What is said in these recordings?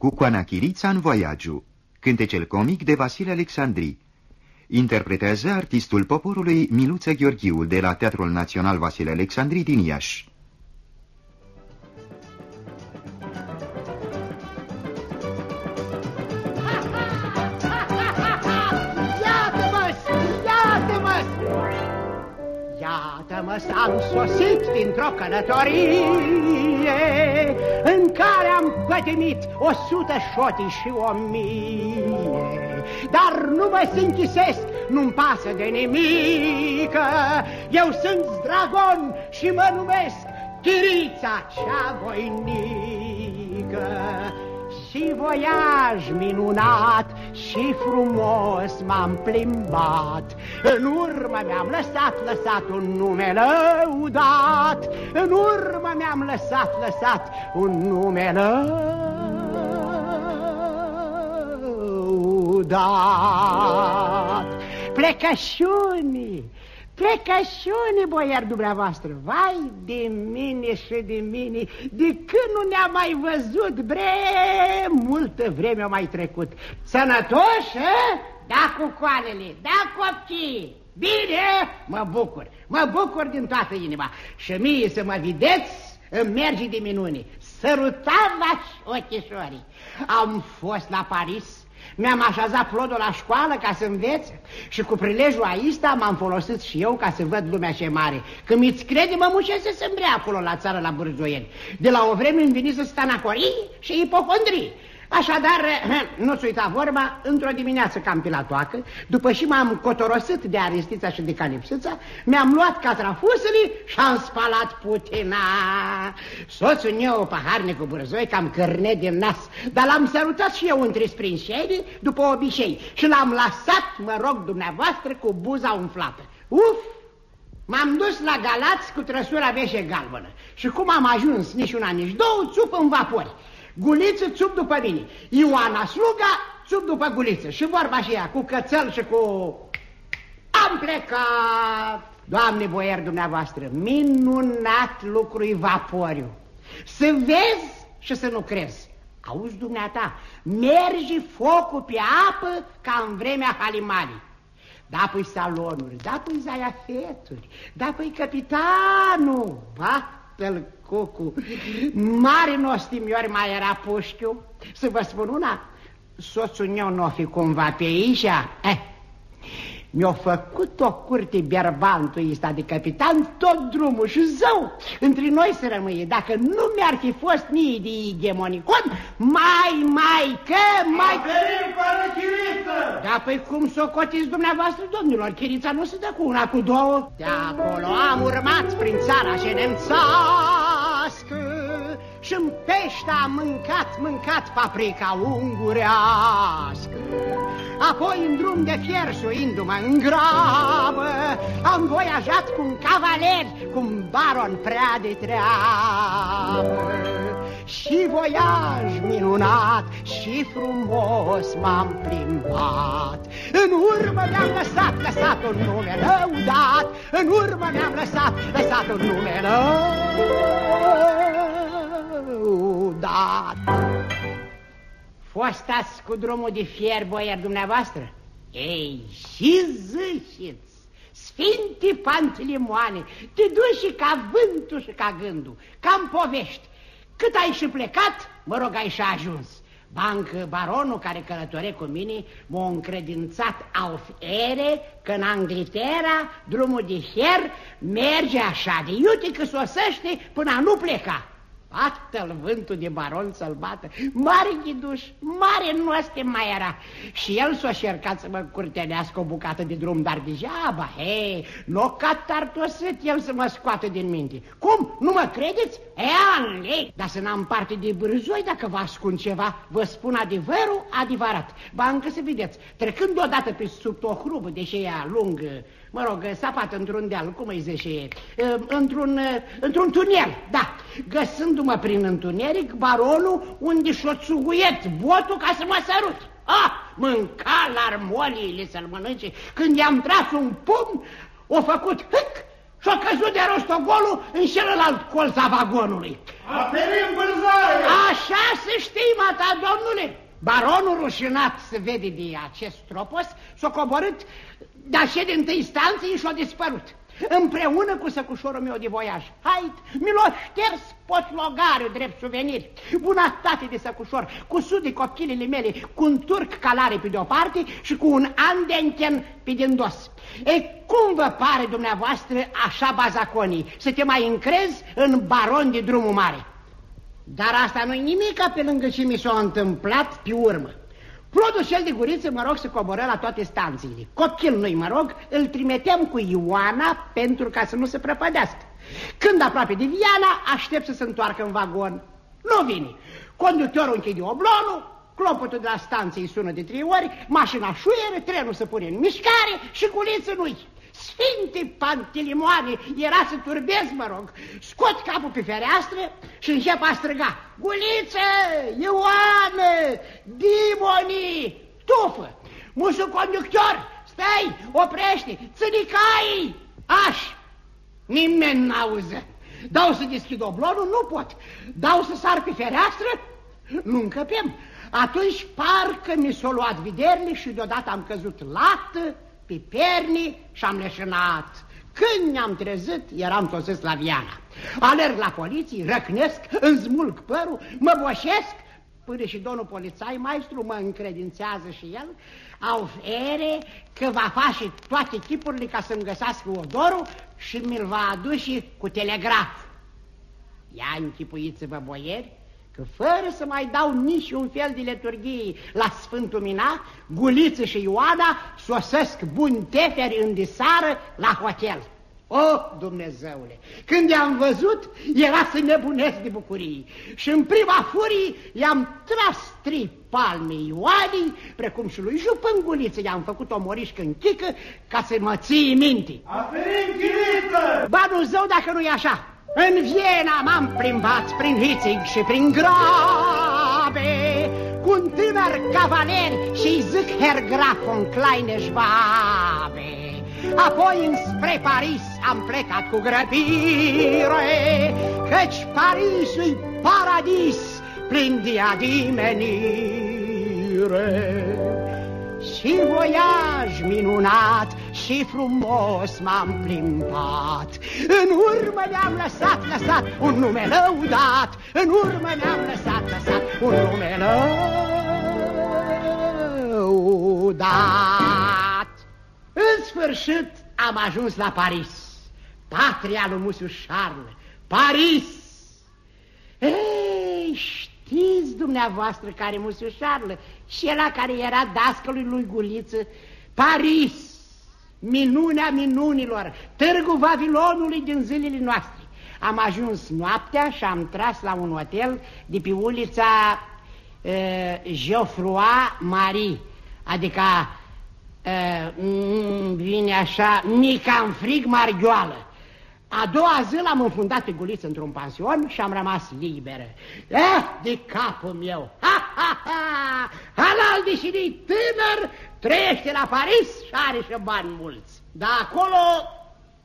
cu Coana Chirița în Voiagiu, cântecel comic de Vasile Alexandri. Interpretează artistul poporului Miluță Gheorghiu de la Teatrul Național Vasile Alexandri din Iași. Iată-mă s-am sosit dintr-o călătorie În care am pătimit o sută șoti și o mie. Dar nu mă închisesc, nu-mi pasă de nimic Eu sunt dragon și mă numesc Chirița cea voinică și voiaj minunat și frumos m-am plimbat. În urmă mi-am lăsat, lăsat un nume lăudat, în urmă mi-am lăsat, lăsat un nume lăudat. Plecășunii, Plecășune, boiar dumneavoastră, vai de mine și de mine, de când nu ne-am mai văzut, bre, multă vreme a mai trecut. Sănătoși, Da cu coalele, da copchii, bine, mă bucur, mă bucur din toată inima. Și mie să mă vedeți, îmi merge de minune. Sărutați-vă ochișorii. Am fost la Paris, mi-am așezat plodul la școală ca să învețe și cu prilejul aici m-am folosit și eu ca să văd lumea ce mare. Când mi-ți crede, mă mușesc să îmbrea acolo la țară, la Bârzoieni. De la o vreme îmi veni să stanacorii și ipocondrii. Așadar, nu-ți uita vorba, într-o dimineață cam pe la toacă, după și m-am cotorosit de Aristița și de Calipsița, mi-am luat catrafusele și am spalat putina. Soțul meu, paharnic cu burzoi, cam cărne din nas, dar l-am sărutat și eu între sprinșeni după obicei și l-am lăsat, mă rog dumneavoastră, cu buza umflată. Uf! M-am dus la Galați cu trăsura veșe galbenă și cum am ajuns nici una, nici două, țup în vapori. Guliță țup după mine. Ioana sluga țup după guliță. Și vorba și ea, cu cățel și cu... Am plecat! Doamne boier dumneavoastră, minunat lucru vaporiu. Să vezi și să nu crezi. Auzi dumneata, mergi focul pe apă ca în vremea Halimanii. Da păi salonuri, da păi zaiafeturi, da păi capitanul, bată-l Cucu, mare nostimiori mai era pușchiu. Să vă spun una, soțul meu nu o fi cumva pe aici, eh, mi-a făcut o curte bierbantul ăsta de capitan tot drumul și zău, între noi să rămâie. Dacă nu mi-ar fi fost mie de igemonicon, mai, mai, că, mai... Averim fără chiriță! Da, păi cum să o cotiți dumneavoastră, domnilor? Chirița nu se dă cu una, cu două. De acolo am urmat prin țara și nemțească și în pește am mâncat, mâncat paprika ungurească. Apoi în drum de fier suindu-mă în grabă, am voiajat cu un cavaler, cu un baron prea de treabă. Și voiaj minunat și frumos m-am plimbat. În urmă mi-am lăsat, lăsat un nume lăudat, în urmă mi-am lăsat, lăsat un nume lăudat. Fostați cu drumul de fier, boier dumneavoastră? Ei, și zâșiți, sfinte pantelimoane, te duci și ca vântul și ca gândul, ca în povești. Cât ai și plecat, mă rog, ai și ajuns. Bancă baronul care călătore cu mine m-a încredințat auf ere că în Anglaterra drumul de fier merge așa de iute că sosește până a nu pleca. Bată-l vântul de baron să-l bată. Mare ghiduș, mare noaste mai era. Și el s-a șercat să mă curtenească o bucată de drum, dar degeaba, hei, nu ca tartosit el să mă scoată din minte. Cum? Nu mă credeți? E, anle, dar să n-am parte de bârzoi dacă vă ascund ceva, vă spun adevărul adevărat. Ba încă să vedeți, trecând odată pe sub o hrubă, deși ea lungă, mă rog, sapat într-un deal, cum îi zice, într-un într tunel, da, găsându-mă prin întuneric, baronul unde și-o țuguiet botul ca să mă sărut. Ah, mânca la armoliile să-l mănânce. Când i-am tras un pumn, o făcut hâc și-a căzut de rostogolul în celălalt colț a vagonului. Aperim vânzare! Așa să știi, mata, domnule, Baronul rușinat să vede de acest tropos, s-a coborât de așa din întâi instanță și a dispărut împreună cu săcușorul meu de voiaj. Hai, mi l-o șters potlogariu drept suvenir. Bunătate de săcușor, cu sudi copchilele mele, cu un turc calare pe de-o parte și cu un andenchen pe din dos. E, cum vă pare dumneavoastră așa bazaconii, să te mai încrezi în baron de drumul mare? Dar asta nu-i nimic pe lângă ce mi s-a întâmplat pe urmă. Plodul cel de guriță, mă rog, să coboră la toate stanțiile. Copil noi, mă rog, îl trimiteam cu Ioana pentru ca să nu se prăpădească. Când aproape de Viana, aștept să se întoarcă în vagon. Nu vine. Conductorul închide oblonul, clopotul de la stanție îi sună de trei ori, mașina șuieră, trenul se pune în mișcare și culiță nu-i. Sfinte Pantelimoane, era să turbez, mă rog. Scot capul pe fereastră și încep a străga. Guliță, Ioană, Dimoni, tufă. Musul conductor, stai, oprește, țănicai, aș. Nimeni n-auză. Dau să deschid oblonul, nu pot. Dau să sar pe fereastră, nu încăpem. Atunci parcă mi s-o luat viderile și deodată am căzut lată pe perni și am leșinat. Când ne-am trezit, eram sosit la Viana. Alerg la poliție, răcnesc, îmi smulg părul, mă boșesc, până și domnul polițai maestru mă încredințează și el, au ere că va face toate tipurile ca să-mi găsească odorul și mi-l va aduce cu telegraf. Ia închipuiți-vă, boieri, că fără să mai dau nici un fel de leturghie la Sfântul Mina, Guliță și Ioana sosesc bun teferi în disară la hotel. O, Dumnezeule, când i-am văzut, era să nebunesc de bucurie. Și în prima furie i-am tras trei palme Ioanii, precum și lui Jupânguliță, i-am făcut o morișcă în chică ca să mă ții minte. Aferim, chiliță! Ba nu zău dacă nu e așa. În Viena m-am plimbat prin Hitzig și prin Grabe, cu un tânăr cavaler și zic Herr Graf von Kleine Schwabe. Apoi înspre Paris am plecat cu grăbire, Căci Parisul-i paradis plin de adimenire. Și voiaj minunat și frumos m-am plimbat. În urmă mi-am lăsat, lăsat un nume lăudat, În urmă mi-am lăsat, lăsat un nume lăudat. În sfârșit am ajuns la Paris, patria lui Musiu Charles, Paris. Ei, știți dumneavoastră care Musiu Charles și ăla care era dascălui lui Guliță, Paris, minunea minunilor, târgul Vavilonului din zilele noastre. Am ajuns noaptea și am tras la un hotel de pe ulița uh, Geoffroy Marie, adică uh, vine așa, mica în frig margioală. A doua zi l-am înfundat pe guliță într-un pansion și am rămas liberă. Eh, de capul meu! Ha, ha, ha! Halal de și de tânăr, trăiește la Paris și are și bani mulți. Dar acolo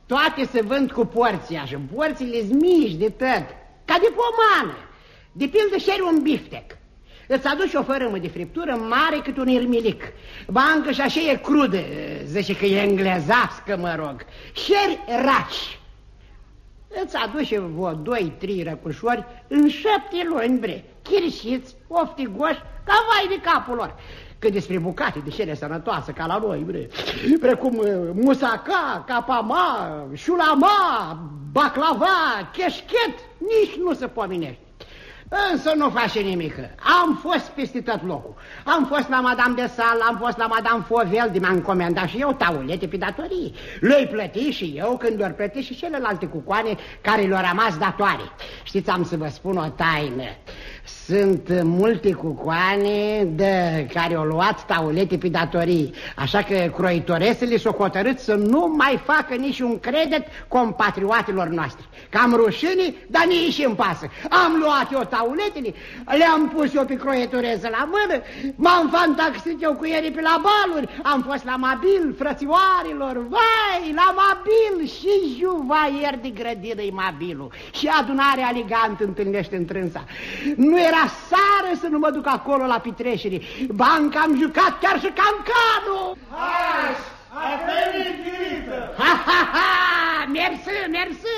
toate se vând cu porția și porțile mici de tot, ca de pomană. De pildă și un biftec. Îți aduci o fărâmă de friptură mare cât un irmilic. Bancă și așa e crudă, zice că e englezească, mă rog. Șeri raci. Îți aduce vreo doi, trei răcușori în șapte luni, bre, chirșiți, oftigoși, ca vai de capul lor. Că despre bucate de șere sănătoasă, ca la noi, bre, precum uh, musaca, capama, șulama, baclava, cheșchet, nici nu se pominește. Însă nu face nimic. Am fost peste tot locul. Am fost la Madame de Sal, am fost la Madame Fovel, de m-am încomandat și eu taulete pe datorii. Le-i plăti și eu când doar plăti și celelalte cucoane care le-au rămas datoare. Știți, am să vă spun o taină. Sunt multe cucoane de care au luat taulete pe datorii, așa că croitoresele s-au hotărât să nu mai facă niciun credit compatriotilor noștri. Cam rușine, dar nici și îmi pasă. Am luat eu tauletele, le-am pus eu pe croitoresă la mână, m-am fantaxit eu cu ele pe la baluri, am fost la Mabil, frățioarilor, vai, la Mabil și juvaier de grădină e Mabilul și adunare elegant întâlnește întrânsa. Nu Nu era sară să nu mă duc acolo la pitreșere. Banca am jucat chiar și cancanul. Hai, ai venit, Ha, ha, ha, mersi, mersi.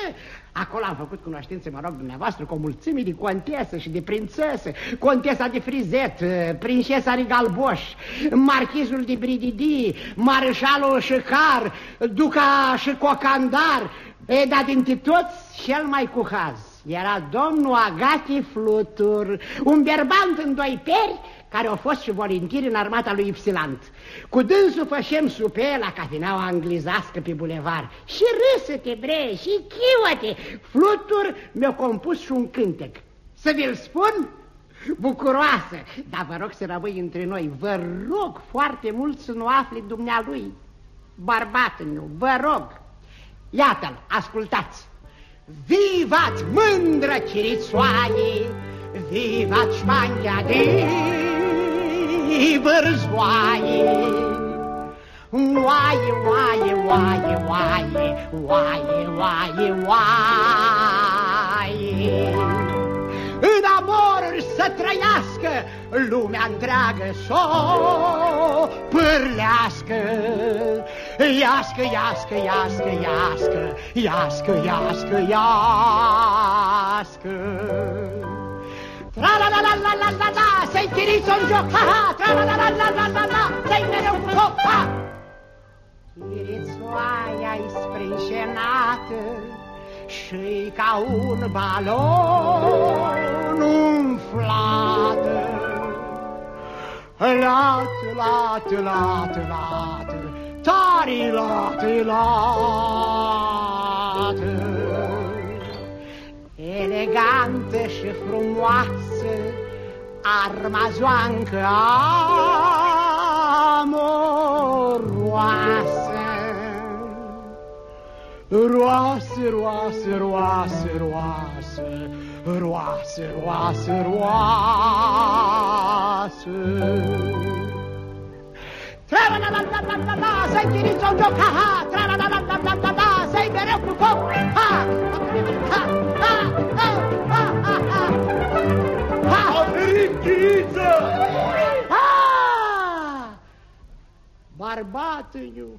Acolo am făcut cunoștințe, mă rog, dumneavoastră, cu o mulțime de contesă și de prințesă, contesa de Frizet, prințesa Rigalboș, marchizul de Brididi, mareșalul Șecar, duca și Cocandar, e, dar dintre toți, cel mai cu haz. Era domnul Agati Flutur, un berbant în doi peri, care a fost și volintir în armata lui Ipsilant. Cu dânsul fășem supe la cafeneaua anglizească pe bulevar. Și râsă-te, bre, și chiuă-te. Flutur mi-a compus și un cântec. Să vi-l spun? Bucuroasă, dar vă rog să rămâi între noi. Vă rog foarte mult să nu afle dumnealui. Bărbatul meu, vă rog. Iată-l, ascultați. Vivat mândră chirițoaie, vivat șpanchea de vârzoaie. Oaie, oaie, oaie, oaie, oaie, oaie, oaie. În amoruri să trăiască lumea întreagă s-o pârlească. Iască, iască, iască, iască, iască, iască, iască. Tra-la-la-la-la-la-la, să-i chiriți în joc, ha-ha, tra-la-la-la-la-la-la, să-i mereu cu foc, ha! Chirițoaia-i sprinșenată și ca un balon umflată. Lat, lat, lat, lat, tari lat, lat. Elegantă și frumoasă, armazoancă amoroasă. Roase, roase, roase, roase, roase, roase, roase. Tra-la-la-la-la-la-la, să-i chiriți un joc, ha-ha, tra-la-la-la-la-la-la, să-i mereu cu foc, ha, ha, ha, ha, barbatoje